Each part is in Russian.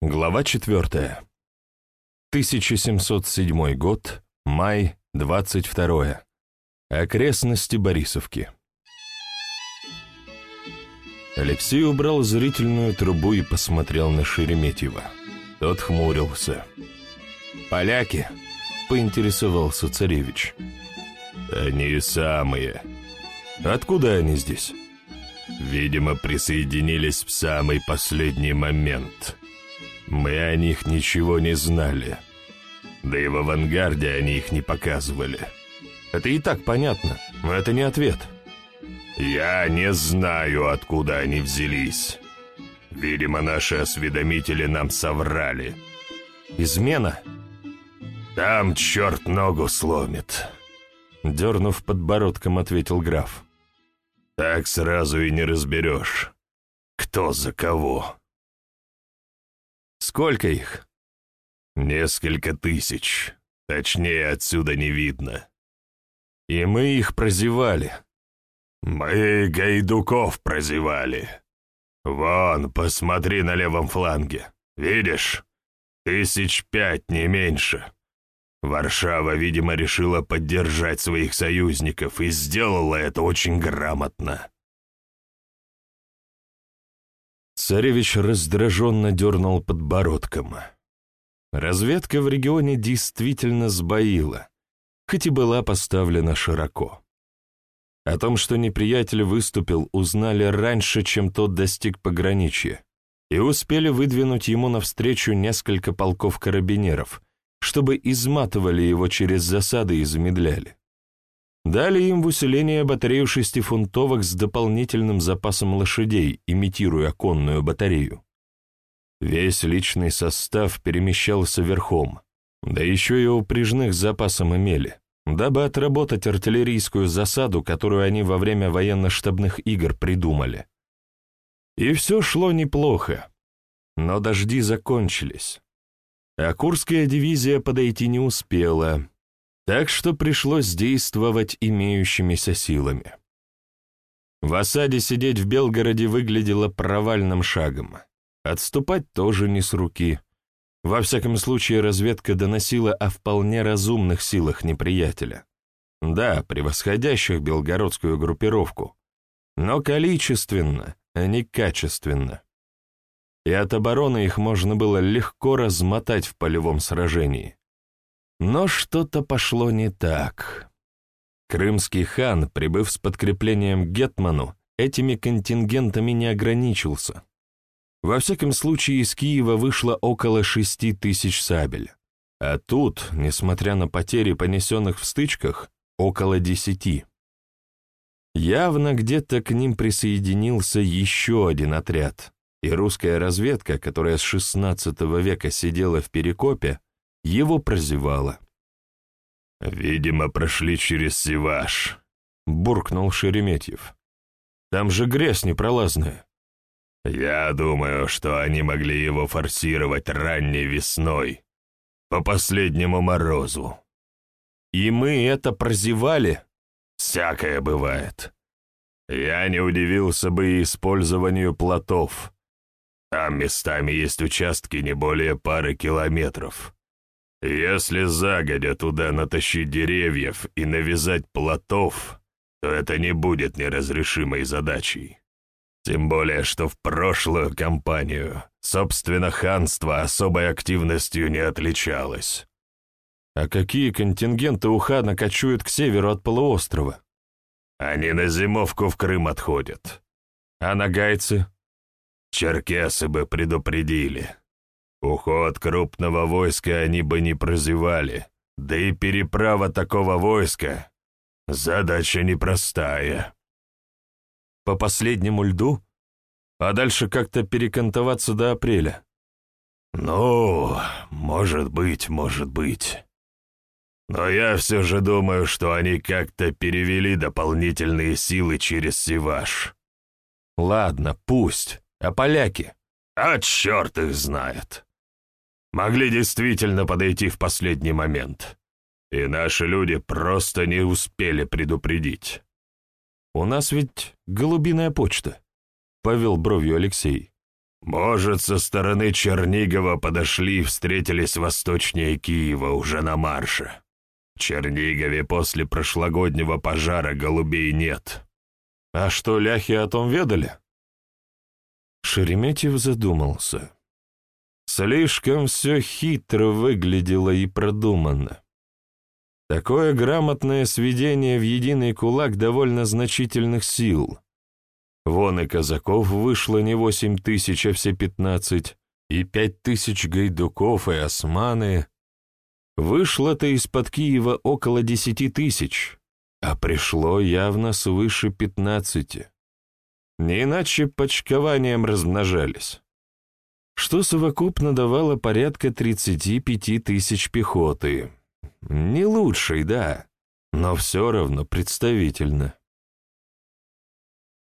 Глава 4. 1707 год, май, 22. Окрестности Борисовки. Алексей убрал зрительную трубу и посмотрел на Шереметьева. Тот хмурился. «Поляки?» — поинтересовался царевич. «Они самые. Откуда они здесь?» «Видимо, присоединились в самый последний момент». Мы о них ничего не знали. Да и в авангарде они их не показывали. Это и так понятно, но это не ответ. Я не знаю, откуда они взялись. Видимо, наши осведомители нам соврали. Измена? Там черт ногу сломит. Дернув подбородком, ответил граф. Так сразу и не разберешь, кто за кого. Сколько их? Несколько тысяч. Точнее, отсюда не видно. И мы их прозевали. Мы гайдуков прозевали. Вон, посмотри на левом фланге. Видишь? Тысяч пять, не меньше. Варшава, видимо, решила поддержать своих союзников и сделала это очень грамотно. Царевич раздраженно дернул подбородком. Разведка в регионе действительно сбоила, хоть и была поставлена широко. О том, что неприятель выступил, узнали раньше, чем тот достиг пограничья, и успели выдвинуть ему навстречу несколько полков карабинеров, чтобы изматывали его через засады и замедляли. Дали им в усиление батарею шестифунтовок с дополнительным запасом лошадей, имитируя конную батарею. Весь личный состав перемещался верхом, да еще и упряжных запасом имели, дабы отработать артиллерийскую засаду, которую они во время военно-штабных игр придумали. И все шло неплохо, но дожди закончились. А Курская дивизия подойти не успела, так что пришлось действовать имеющимися силами. В осаде сидеть в Белгороде выглядело провальным шагом. Отступать тоже не с руки. Во всяком случае, разведка доносила о вполне разумных силах неприятеля. Да, превосходящих белгородскую группировку, но количественно, а не качественно. И от обороны их можно было легко размотать в полевом сражении. Но что-то пошло не так. Крымский хан, прибыв с подкреплением к Гетману, этими контингентами не ограничился. Во всяком случае, из Киева вышло около шести тысяч сабель. А тут, несмотря на потери, понесенных в стычках, около десяти. Явно где-то к ним присоединился еще один отряд, и русская разведка, которая с XVI века сидела в Перекопе, его прозевала. «Видимо, прошли через Сиваш», — буркнул Шереметьев. «Там же грязь непролазная». «Я думаю, что они могли его форсировать ранней весной, по последнему морозу». «И мы это прозевали?» «Всякое бывает. Я не удивился бы и использованию плотов. Там местами есть участки не более пары километров. Если загодя туда натащить деревьев и навязать плотов, то это не будет неразрешимой задачей. Тем более, что в прошлую кампанию, собственно, ханство особой активностью не отличалось. А какие контингенты у хана кочуют к северу от полуострова? Они на зимовку в Крым отходят. А нагайцы? Черкесы бы предупредили. Уход крупного войска они бы не прозевали, да и переправа такого войска — задача непростая. По последнему льду? А дальше как-то перекантоваться до апреля? Ну, может быть, может быть. Но я все же думаю, что они как-то перевели дополнительные силы через Сиваш. Ладно, пусть. А поляки? А черт их знает. Могли действительно подойти в последний момент. И наши люди просто не успели предупредить. «У нас ведь голубиная почта», — повел бровью Алексей. Может, со стороны Чернигова подошли и встретились восточнее Киева уже на марше. В Чернигове после прошлогоднего пожара голубей нет. А что, ляхи о том ведали? Шереметьев задумался. Слишком все хитро выглядело и продуманно. Такое грамотное сведение в единый кулак довольно значительных сил. Вон и казаков вышло не восемь тысяч, а все пятнадцать, и пять тысяч гайдуков и османы. Вышло-то из-под Киева около десяти тысяч, а пришло явно свыше пятнадцати. Не иначе почкованием размножались что совокупно давало порядка 35 тысяч пехоты. Не лучший, да, но все равно представительно.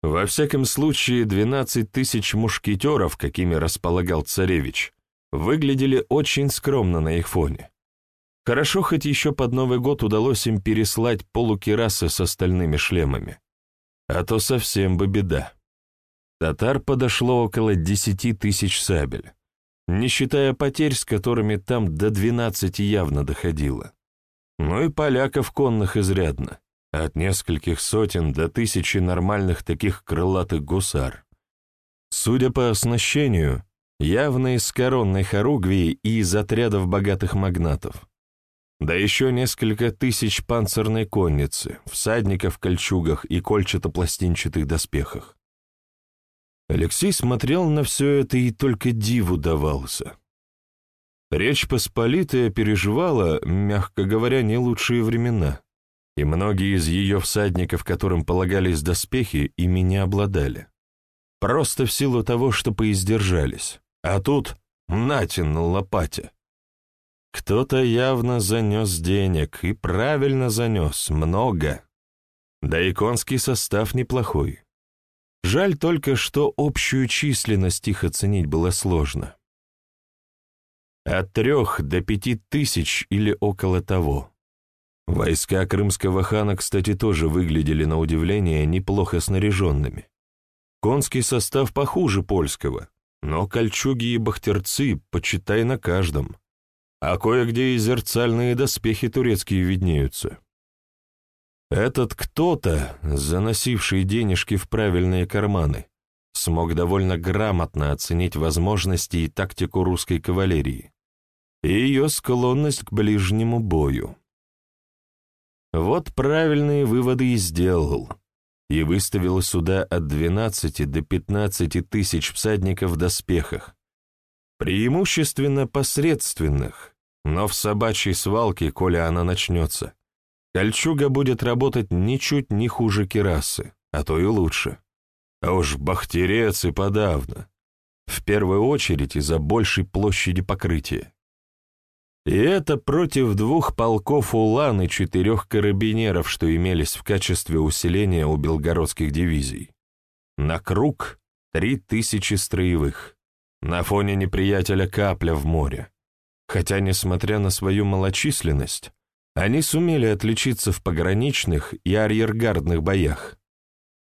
Во всяком случае, 12 тысяч мушкетеров, какими располагал царевич, выглядели очень скромно на их фоне. Хорошо, хоть еще под Новый год удалось им переслать полукерасы с остальными шлемами. А то совсем бы беда. Татар подошло около десяти тысяч сабель, не считая потерь, с которыми там до двенадцати явно доходило. Ну и поляков конных изрядно, от нескольких сотен до тысячи нормальных таких крылатых гусар. Судя по оснащению, явно из коронной хоругвии и из отрядов богатых магнатов. Да еще несколько тысяч панцирной конницы, всадников в кольчугах и кольчато-пластинчатых доспехах. Алексей смотрел на все это и только диву давался. Речь Посполитая переживала, мягко говоря, не лучшие времена, и многие из ее всадников, которым полагались доспехи, ими не обладали. Просто в силу того, что поиздержались. А тут натин на лопате. Кто-то явно занес денег, и правильно занес, много. Да и конский состав неплохой. Жаль только, что общую численность их оценить было сложно. От трех до пяти тысяч или около того. Войска крымского хана, кстати, тоже выглядели на удивление неплохо снаряженными. Конский состав похуже польского, но кольчуги и бахтерцы, почитай на каждом. А кое-где и зерцальные доспехи турецкие виднеются. Этот кто-то, заносивший денежки в правильные карманы, смог довольно грамотно оценить возможности и тактику русской кавалерии и ее склонность к ближнему бою. Вот правильные выводы и сделал, и выставил сюда от 12 до 15 тысяч всадников в доспехах, преимущественно посредственных, но в собачьей свалке, коли она начнется, Кольчуга будет работать ничуть не хуже керасы, а то и лучше. А уж бахтерец и подавно. В первую очередь из-за большей площади покрытия. И это против двух полков улан и четырех карабинеров, что имелись в качестве усиления у белгородских дивизий. На круг три тысячи строевых. На фоне неприятеля капля в море. Хотя, несмотря на свою малочисленность, они сумели отличиться в пограничных и арьергардных боях.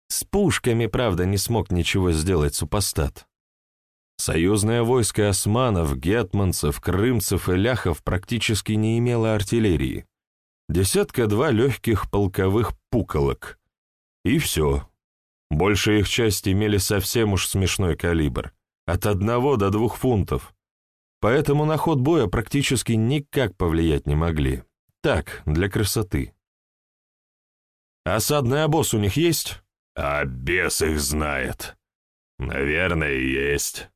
С пушками, правда, не смог ничего сделать супостат. Союзное войско османов, гетманцев, крымцев и ляхов практически не имело артиллерии. Десятка-два легких полковых пуколок. И все. Большая их часть имели совсем уж смешной калибр. От одного до двух фунтов. Поэтому на ход боя практически никак повлиять не могли. Так, для красоты. Осадный обоз у них есть? А бес их знает. Наверное, есть.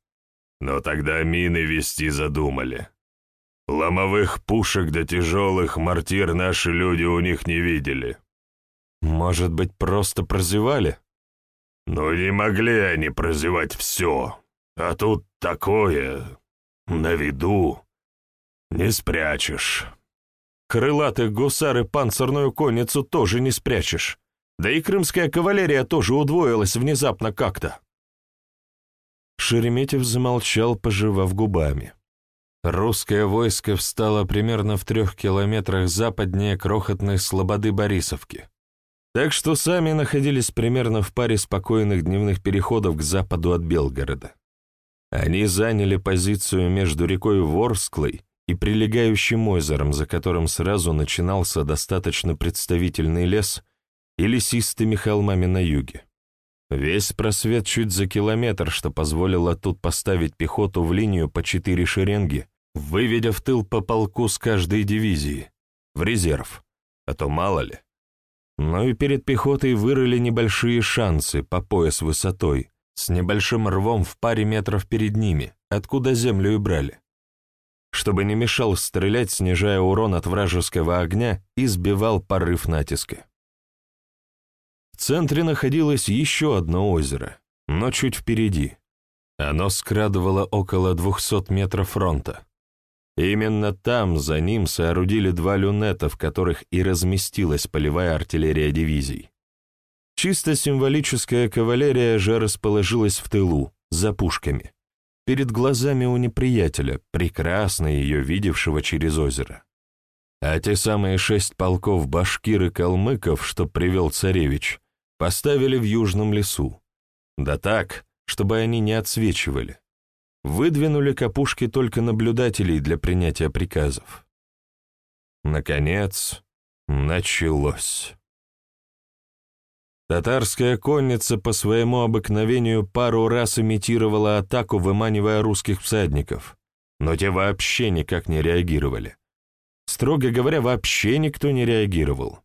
Но тогда мины вести задумали. Ломовых пушек до тяжелых мортир наши люди у них не видели. Может быть, просто прозевали? Ну, не могли они прозевать все. А тут такое... на виду. Не спрячешь. Крылатых гусар и панцирную конницу тоже не спрячешь. Да и крымская кавалерия тоже удвоилась внезапно как-то. Шереметьев замолчал, пожевав губами. Русское войско встало примерно в трех километрах западнее крохотной слободы Борисовки. Так что сами находились примерно в паре спокойных дневных переходов к западу от Белгорода. Они заняли позицию между рекой Ворсклой и прилегающим озером, за которым сразу начинался достаточно представительный лес и лесистыми холмами на юге. Весь просвет чуть за километр, что позволило тут поставить пехоту в линию по четыре шеренги, выведя в тыл по полку с каждой дивизии, в резерв, а то мало ли. Но и перед пехотой вырыли небольшие шансы по пояс высотой, с небольшим рвом в паре метров перед ними, откуда землю и брали. Чтобы не мешал стрелять, снижая урон от вражеского огня, и сбивал порыв натиска. В центре находилось еще одно озеро, но чуть впереди. Оно скрадывало около 200 метров фронта. Именно там за ним соорудили два люнета, в которых и разместилась полевая артиллерия дивизий. Чисто символическая кавалерия же расположилась в тылу, за пушками, перед глазами у неприятеля, прекрасно ее видевшего через озеро. А те самые шесть полков башкир и калмыков, что привел царевич, поставили в южном лесу. Да так, чтобы они не отсвечивали. Выдвинули капушки только наблюдателей для принятия приказов. Наконец, началось. Татарская конница по своему обыкновению пару раз имитировала атаку, выманивая русских всадников, но те вообще никак не реагировали. Строго говоря, вообще никто не реагировал.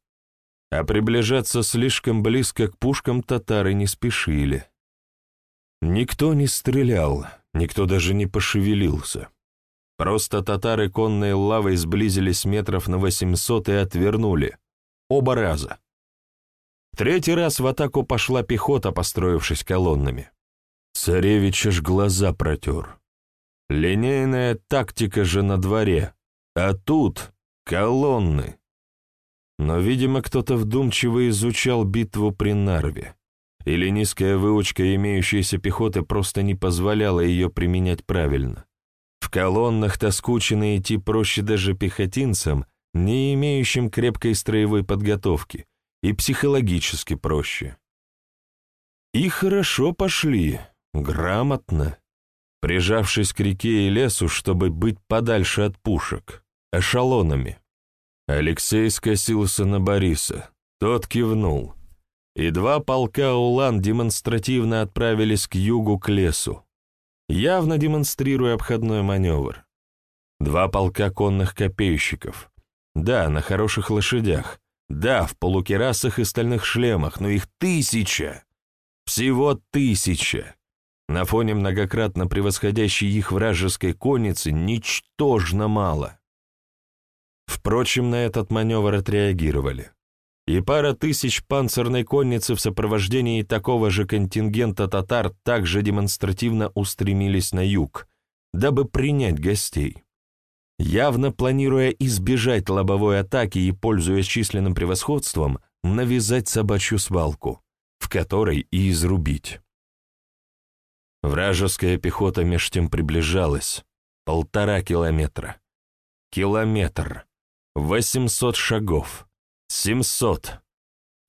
А приближаться слишком близко к пушкам татары не спешили. Никто не стрелял, никто даже не пошевелился. Просто татары конной лавой сблизились метров на 800 и отвернули. Оба раза. Третий раз в атаку пошла пехота, построившись колоннами. Царевич аж глаза протер. Линейная тактика же на дворе, а тут колонны. Но, видимо, кто-то вдумчиво изучал битву при Нарве, или низкая выучка имеющейся пехоты просто не позволяла ее применять правильно. В колоннах-то идти проще даже пехотинцам, не имеющим крепкой строевой подготовки, и психологически проще. И хорошо пошли, грамотно, прижавшись к реке и лесу, чтобы быть подальше от пушек, эшелонами. Алексей скосился на Бориса, тот кивнул, и два полка улан демонстративно отправились к югу к лесу, явно демонстрируя обходной маневр. Два полка конных копейщиков, да, на хороших лошадях, да, в полукерасах и стальных шлемах, но их тысяча. Всего тысяча. На фоне многократно превосходящей их вражеской конницы ничтожно мало. Впрочем, на этот маневр отреагировали. И пара тысяч панцирной конницы в сопровождении такого же контингента татар также демонстративно устремились на юг, дабы принять гостей явно планируя избежать лобовой атаки и, пользуясь численным превосходством, навязать собачью свалку, в которой и изрубить. Вражеская пехота меж тем приближалась. Полтора километра. Километр. Восемьсот шагов. Семьсот.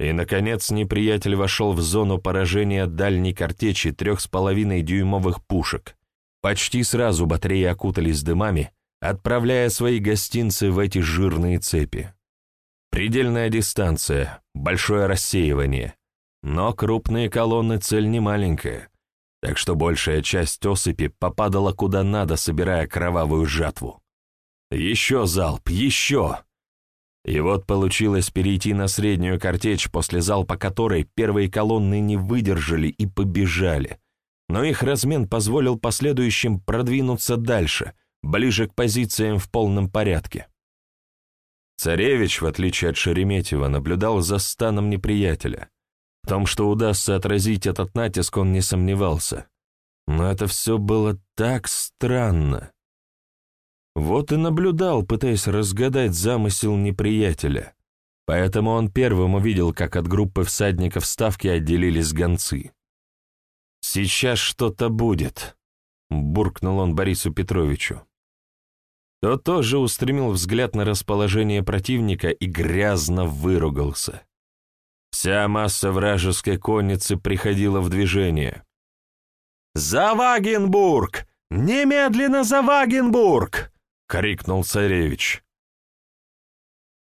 И, наконец, неприятель вошел в зону поражения дальней картечи трех с половиной дюймовых пушек. Почти сразу батареи окутались дымами, отправляя свои гостинцы в эти жирные цепи. Предельная дистанция, большое рассеивание. Но крупные колонны цель не маленькая, так что большая часть осыпи попадала куда надо, собирая кровавую жатву. Еще залп, еще! И вот получилось перейти на среднюю картечь, после залпа которой первые колонны не выдержали и побежали, но их размен позволил последующим продвинуться дальше — ближе к позициям в полном порядке. Царевич, в отличие от Шереметьева, наблюдал за станом неприятеля. В том, что удастся отразить этот натиск, он не сомневался. Но это все было так странно. Вот и наблюдал, пытаясь разгадать замысел неприятеля. Поэтому он первым увидел, как от группы всадников ставки отделились гонцы. «Сейчас что-то будет», — буркнул он Борису Петровичу то тоже устремил взгляд на расположение противника и грязно выругался. Вся масса вражеской конницы приходила в движение. «За Вагенбург! Немедленно за Вагенбург!» — крикнул царевич.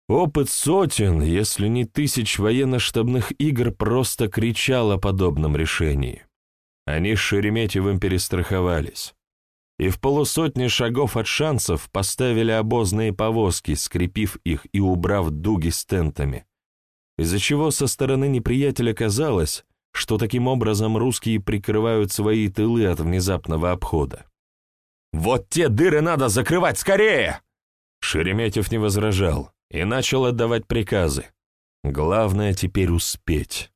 Опыт сотен, если не тысяч военно-штабных игр, просто кричал о подобном решении. Они с Шереметьевым перестраховались. И в полусотни шагов от шансов поставили обозные повозки, скрепив их и убрав дуги с тентами, из-за чего со стороны неприятеля казалось, что таким образом русские прикрывают свои тылы от внезапного обхода. «Вот те дыры надо закрывать скорее!» Шереметьев не возражал и начал отдавать приказы. Главное теперь успеть.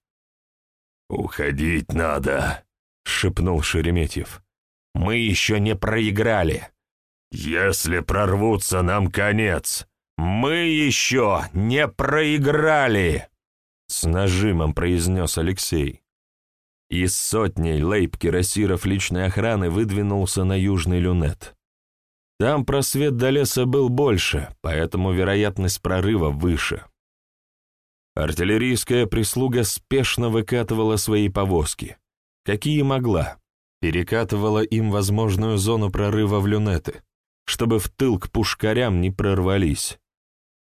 «Уходить надо», — шепнул Шереметьев. «Мы еще не проиграли». «Если прорвутся, нам конец». «Мы еще не проиграли», — с нажимом произнес Алексей. Из сотни лейб-кирасиров личной охраны выдвинулся на южный люнет. Там просвет до леса был больше, поэтому вероятность прорыва выше. Артиллерийская прислуга спешно выкатывала свои повозки. Какие могла. Перекатывала им возможную зону прорыва в люнеты, чтобы в тыл к пушкарям не прорвались.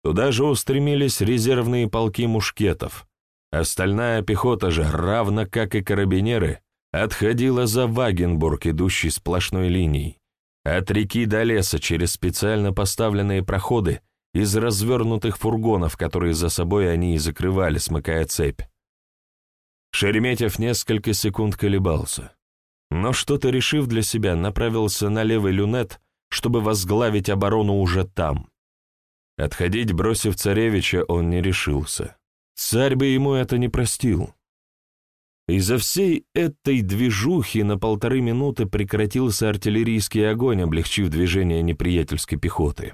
Туда же устремились резервные полки мушкетов. Остальная пехота же, равно как и карабинеры, отходила за Вагенбург, идущий сплошной линией. От реки до леса через специально поставленные проходы из развернутых фургонов, которые за собой они и закрывали, смыкая цепь. Шереметьев несколько секунд колебался, но что-то решив для себя, направился на левый люнет, чтобы возглавить оборону уже там. Отходить, бросив царевича, он не решился. Царь бы ему это не простил. Из-за всей этой движухи на полторы минуты прекратился артиллерийский огонь, облегчив движение неприятельской пехоты.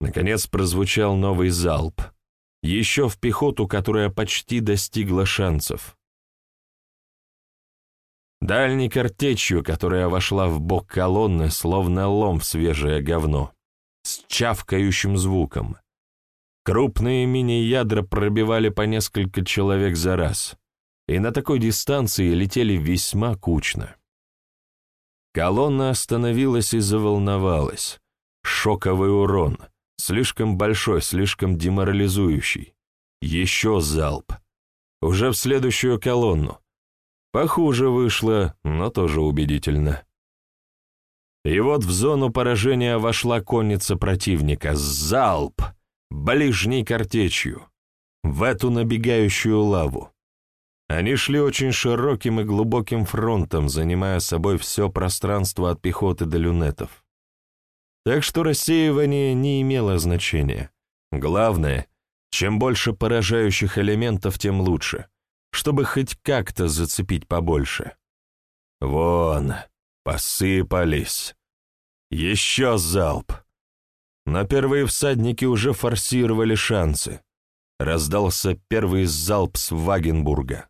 Наконец прозвучал новый залп. Еще в пехоту, которая почти достигла шансов. Дальней картечью, которая вошла в бок колонны, словно лом в свежее говно, с чавкающим звуком. Крупные мини-ядра пробивали по несколько человек за раз и на такой дистанции летели весьма кучно. Колонна остановилась и заволновалась. Шоковый урон, слишком большой, слишком деморализующий. Еще залп. Уже в следующую колонну. Похуже вышло, но тоже убедительно. И вот в зону поражения вошла конница противника. Залп! Ближней картечью. В эту набегающую лаву. Они шли очень широким и глубоким фронтом, занимая собой все пространство от пехоты до люнетов. Так что рассеивание не имело значения. Главное, чем больше поражающих элементов, тем лучше, чтобы хоть как-то зацепить побольше. Вон, посыпались. Еще залп. Но первые всадники уже форсировали шансы. Раздался первый залп с Вагенбурга.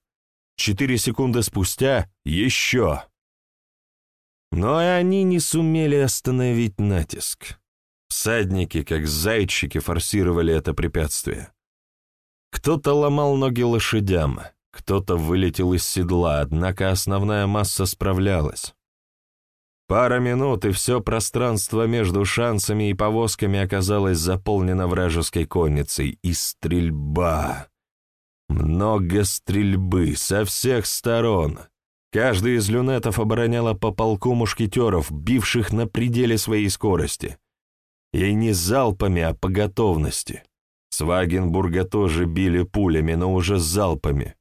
Четыре секунды спустя — еще. Но и они не сумели остановить натиск. Всадники, как зайчики, форсировали это препятствие. Кто-то ломал ноги лошадям, кто-то вылетел из седла, однако основная масса справлялась. Пара минут, и все пространство между шансами и повозками оказалось заполнено вражеской конницей, и стрельба. Много стрельбы со всех сторон. Каждый из люнетов обороняла по полку мушкетеров, бивших на пределе своей скорости. И не залпами, а по готовности. С Вагенбурга тоже били пулями, но уже залпами.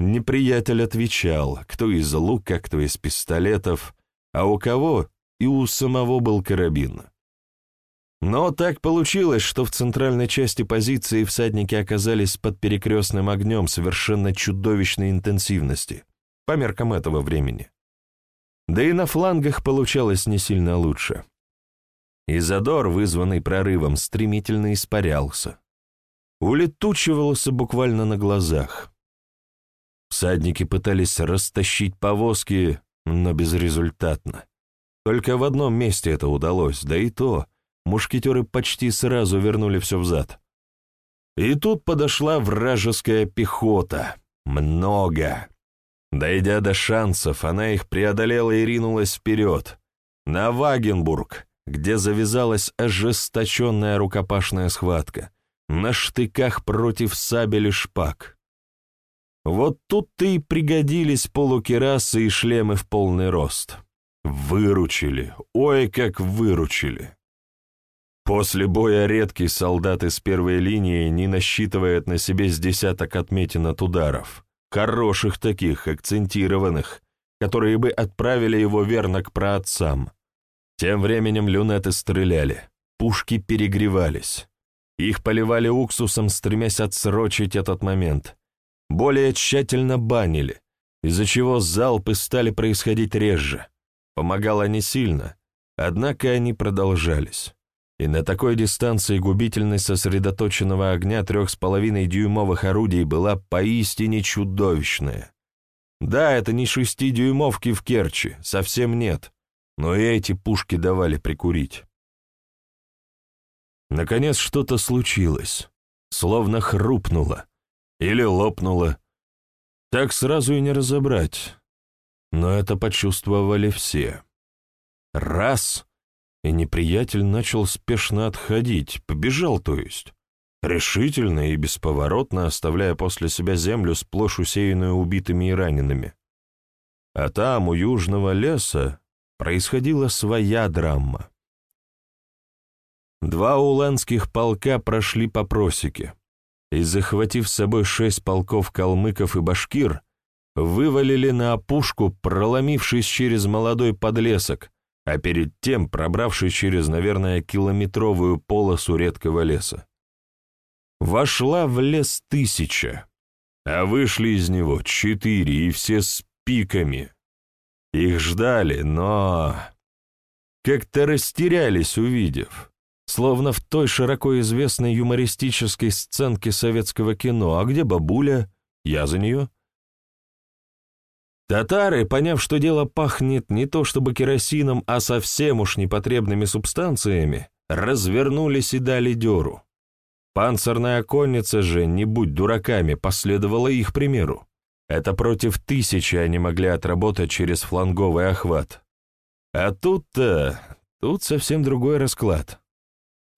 Неприятель отвечал, кто из лука, кто из пистолетов, а у кого и у самого был карабин. Но так получилось, что в центральной части позиции всадники оказались под перекрестным огнем совершенно чудовищной интенсивности, по меркам этого времени. Да и на флангах получалось не сильно лучше. И задор, вызванный прорывом, стремительно испарялся. Улетучивался буквально на глазах. Всадники пытались растащить повозки, но безрезультатно. Только в одном месте это удалось, да и то — мушкетеры почти сразу вернули все взад. И тут подошла вражеская пехота. Много. Дойдя до шансов, она их преодолела и ринулась вперед, на Вагенбург, где завязалась ожесточенная рукопашная схватка, на штыках против сабель и шпаг. Вот тут-то и пригодились полукерасы и шлемы в полный рост. Выручили, ой, как выручили. После боя редкий солдат из первой линии не насчитывает на себе с десяток отметин от ударов, хороших таких, акцентированных, которые бы отправили его верно к праотцам. Тем временем люнеты стреляли, пушки перегревались. Их поливали уксусом, стремясь отсрочить этот момент. Более тщательно банили, из-за чего залпы стали происходить реже. Помогало не сильно, однако они продолжались. И на такой дистанции губительность сосредоточенного огня трех с половиной дюймовых орудий была поистине чудовищная. Да, это не шестидюймовки в Керчи, совсем нет, но и эти пушки давали прикурить. Наконец что-то случилось, словно хрупнуло или лопнуло. Так сразу и не разобрать, но это почувствовали все. Раз — и неприятель начал спешно отходить, побежал, то есть, решительно и бесповоротно оставляя после себя землю сплошь усеянную убитыми и ранеными. А там, у южного леса, происходила своя драма. Два уланских полка прошли по просеке, и, захватив с собой шесть полков калмыков и башкир, вывалили на опушку, проломившись через молодой подлесок, а перед тем пробравшись через, наверное, километровую полосу редкого леса. Вошла в лес тысяча, а вышли из него четыре, и все с пиками. Их ждали, но... Как-то растерялись, увидев. Словно в той широко известной юмористической сценке советского кино. А где бабуля? Я за нее. Татары, поняв, что дело пахнет не то чтобы керосином, а совсем уж непотребными субстанциями, развернулись и дали дёру. Панцирная конница же, не будь дураками, последовала их примеру. Это против тысячи они могли отработать через фланговый охват. А тут-то, тут совсем другой расклад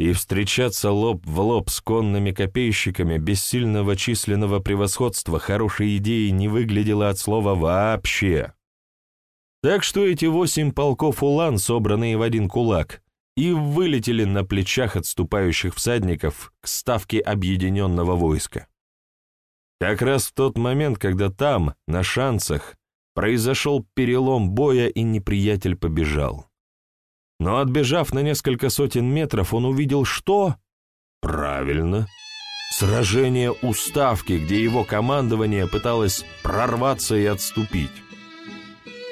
и встречаться лоб в лоб с конными копейщиками без сильного численного превосходства хорошей идеей не выглядело от слова «вообще». Так что эти восемь полков улан, собранные в один кулак, и вылетели на плечах отступающих всадников к ставке объединенного войска. Как раз в тот момент, когда там, на шансах, произошел перелом боя и неприятель побежал. Но отбежав на несколько сотен метров, он увидел что? Правильно. Сражение у Ставки, где его командование пыталось прорваться и отступить.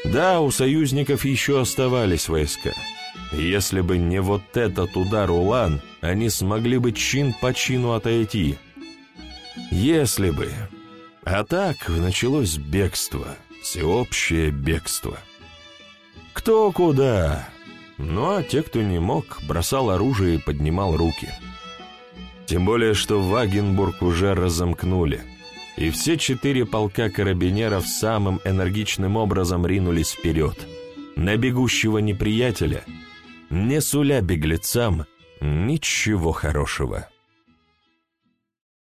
Да, у союзников еще оставались войска. Если бы не вот этот удар Улан, они смогли бы чин по чину отойти. Если бы. А так началось бегство, всеобщее бегство. Кто куда? Ну а те, кто не мог, бросал оружие и поднимал руки. Тем более, что Вагенбург уже разомкнули, и все четыре полка карабинеров самым энергичным образом ринулись вперед, на бегущего неприятеля, не суля беглецам ничего хорошего.